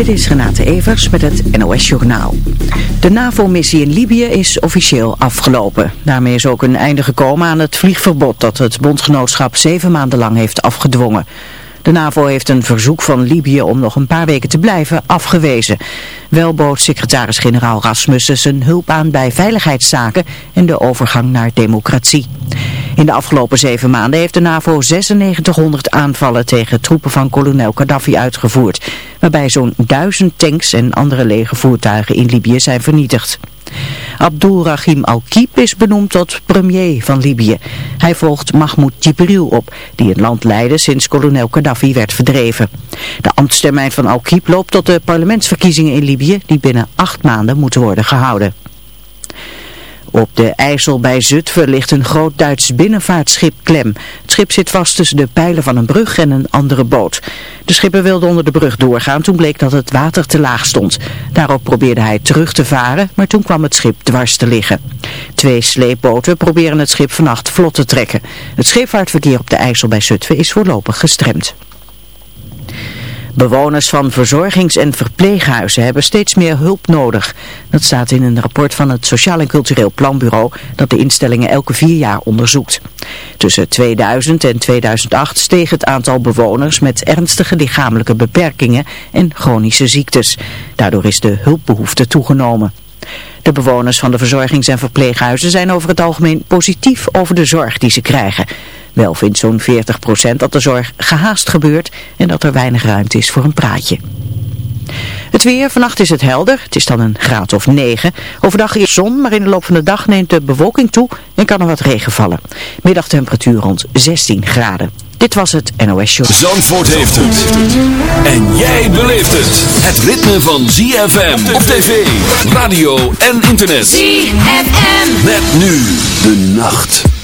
Dit is Renate Evers met het NOS Journaal. De NAVO-missie in Libië is officieel afgelopen. Daarmee is ook een einde gekomen aan het vliegverbod dat het bondgenootschap zeven maanden lang heeft afgedwongen. De NAVO heeft een verzoek van Libië om nog een paar weken te blijven afgewezen. Wel bood secretaris-generaal Rasmussen zijn hulp aan bij veiligheidszaken en de overgang naar democratie. In de afgelopen zeven maanden heeft de NAVO 9600 aanvallen tegen troepen van kolonel Gaddafi uitgevoerd, waarbij zo'n duizend tanks en andere legervoertuigen in Libië zijn vernietigd. Abdul-Rahim Al-Kib is benoemd tot premier van Libië. Hij volgt Mahmoud Jibril op, die het land leidde sinds kolonel Gaddafi werd verdreven. De ambtstermijn van Al-Kib loopt tot de parlementsverkiezingen in Libië, die binnen acht maanden moeten worden gehouden. Op de IJssel bij Zutphen ligt een groot Duits binnenvaartschip klem. Het schip zit vast tussen de pijlen van een brug en een andere boot. De schipper wilde onder de brug doorgaan toen bleek dat het water te laag stond. Daarop probeerde hij terug te varen, maar toen kwam het schip dwars te liggen. Twee sleepboten proberen het schip vannacht vlot te trekken. Het scheepvaartverkeer op de IJssel bij Zutphen is voorlopig gestremd. Bewoners van verzorgings- en verpleeghuizen hebben steeds meer hulp nodig. Dat staat in een rapport van het Sociaal en Cultureel Planbureau dat de instellingen elke vier jaar onderzoekt. Tussen 2000 en 2008 steeg het aantal bewoners met ernstige lichamelijke beperkingen en chronische ziektes. Daardoor is de hulpbehoefte toegenomen. De bewoners van de verzorgings- en verpleeghuizen zijn over het algemeen positief over de zorg die ze krijgen. Wel vindt zo'n 40% dat de zorg gehaast gebeurt en dat er weinig ruimte is voor een praatje. Het weer, vannacht is het helder, het is dan een graad of 9. Overdag is zon, maar in de loop van de dag neemt de bewolking toe en kan er wat regen vallen. Middagtemperatuur rond 16 graden. Dit was het NOS Show. Zandvoort heeft het. En jij beleeft het. Het ritme van ZFM op tv, radio en internet. ZFM. Met nu de nacht.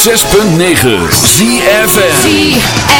106.9 ZFM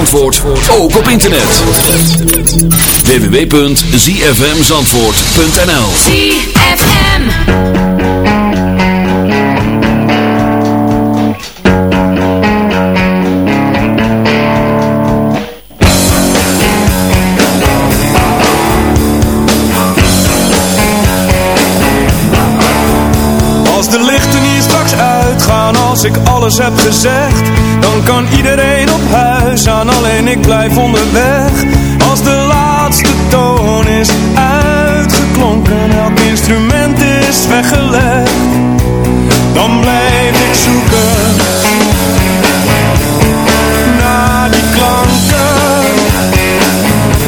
Zandvoort, ook op internet. www.zfmzandvoort.nl ZFM Als de lichten hier straks uitgaan, als ik alles heb gezegd Dan kan iedereen op huis aan, alleen ik blijf onderweg. Als de laatste toon is uitgeklonken, elk instrument is weggelegd. Dan blijf ik zoeken Naar die klanken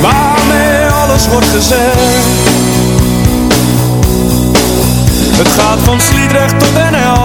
Waarmee alles wordt gezegd. Het gaat van Sliedrecht tot Den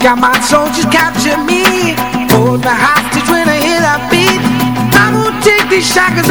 got my soldiers just capture me. Hold my hostage when I hear that beat. I won't take these shackles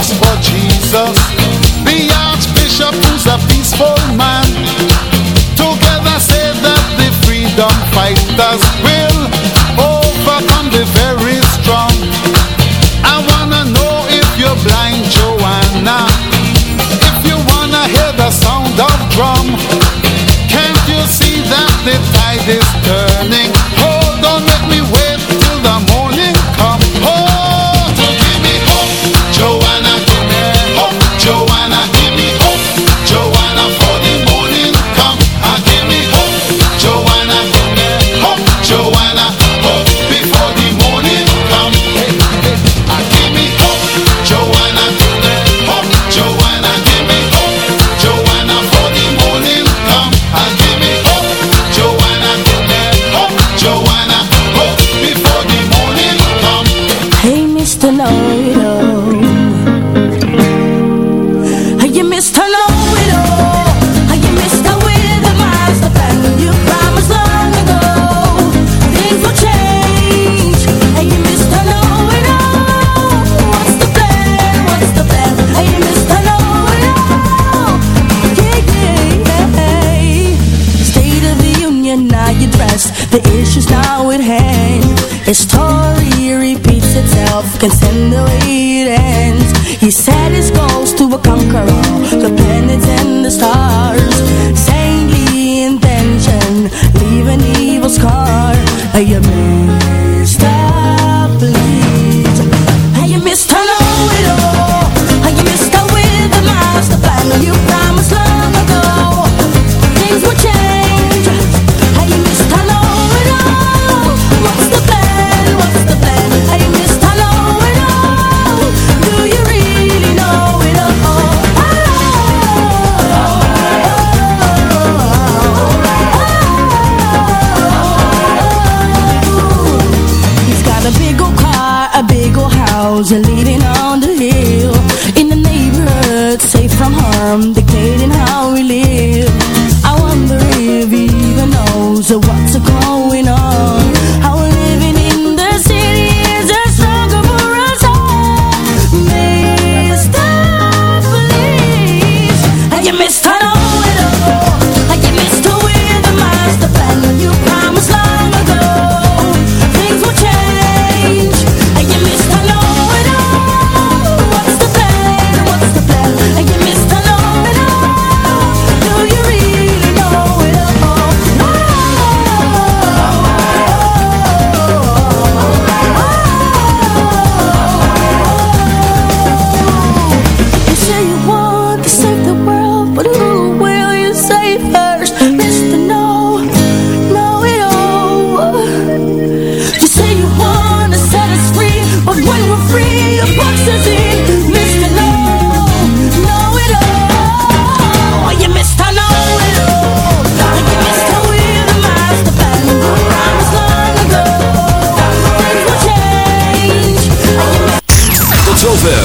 works for Jesus. The Archbishop is a peaceful man. Together say that the freedom fighters will